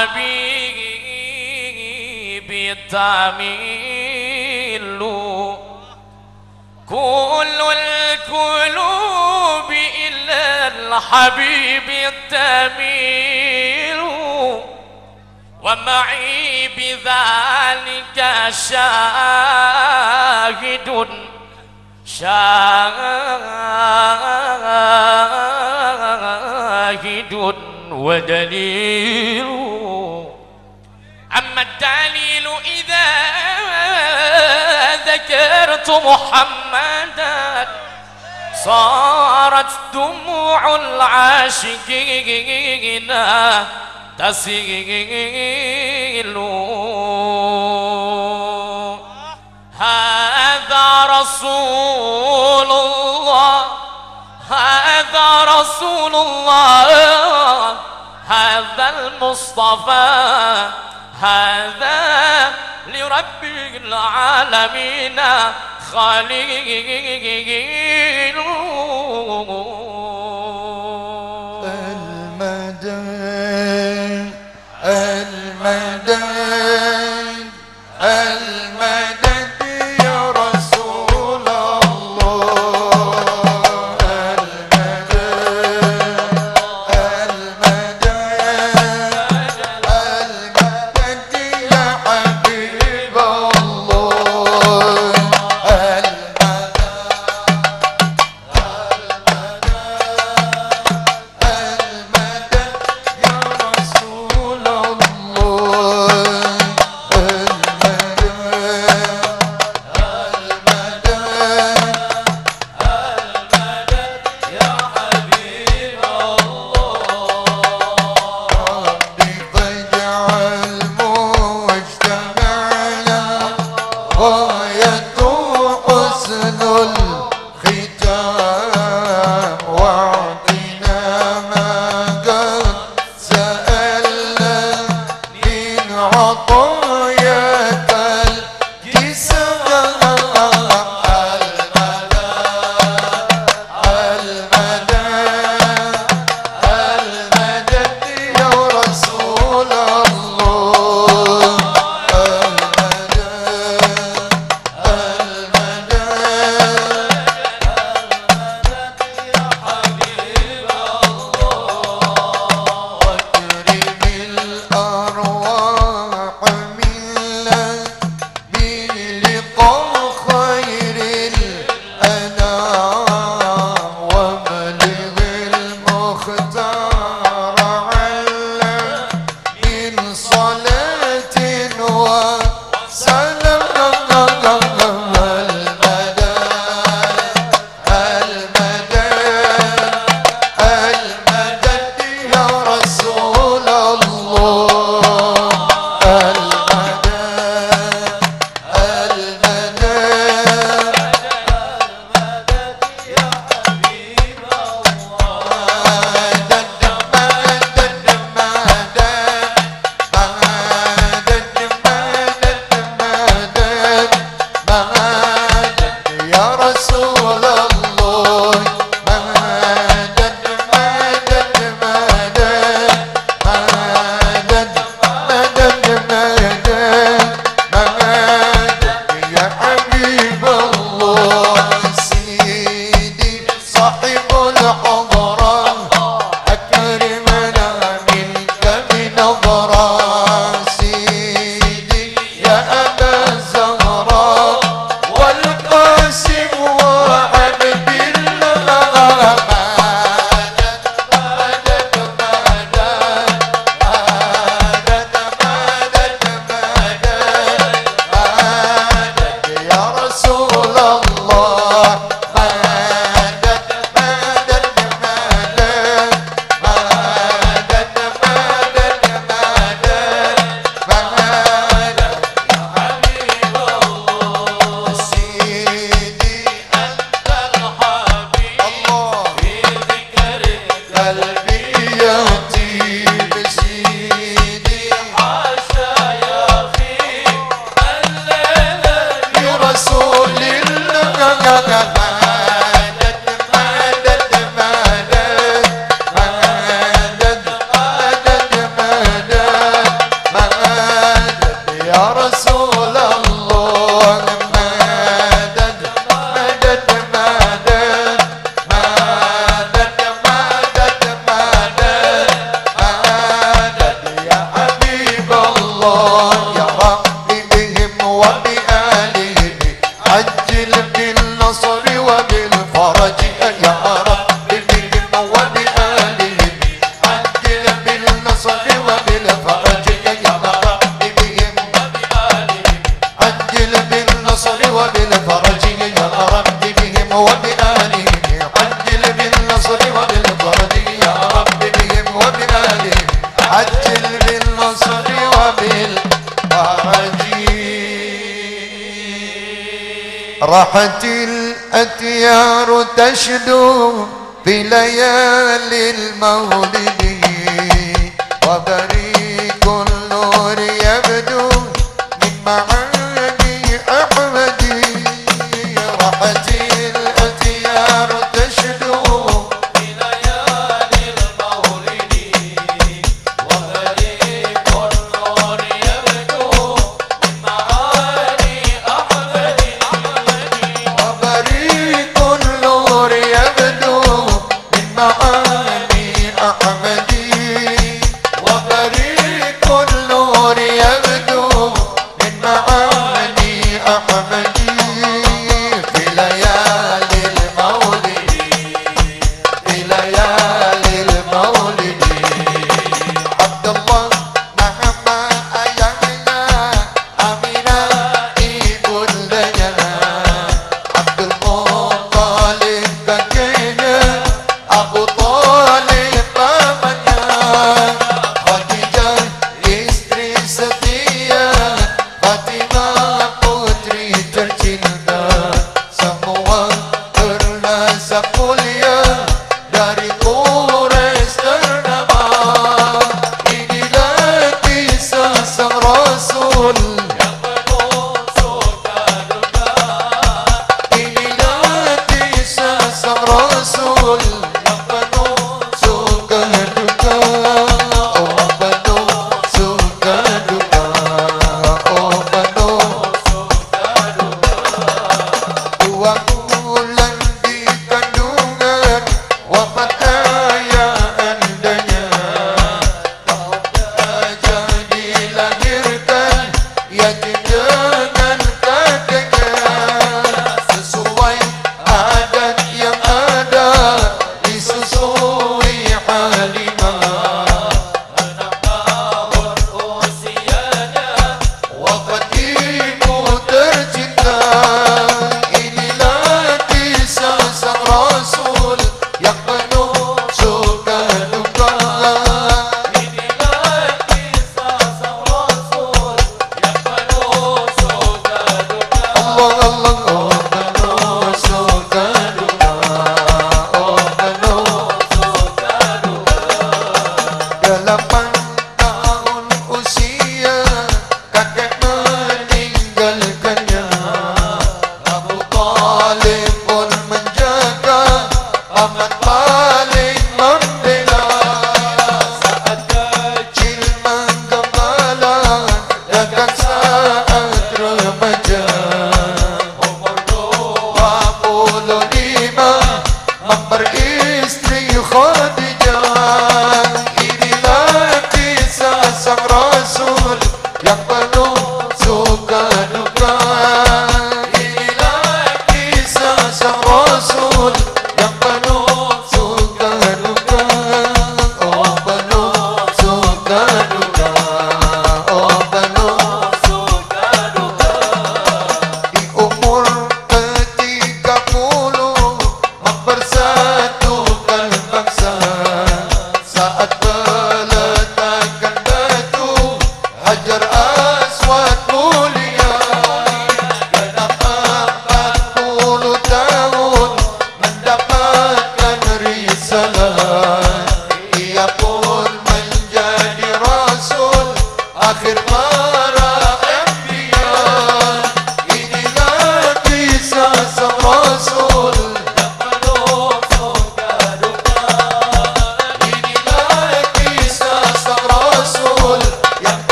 حبيبي تميل كل القلوب إلى الحبيب تميل ومعي بذلك شاهد شاهد ودليل. ذكرت محمدا. صارت دموع العاشقين تسيل. هذا رسول الله هذا رسول الله هذا المصطفى. هذا لرب العالمين خليل الأرواح راحت الأتيار تشدو في ليالي المولد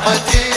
Rapaz,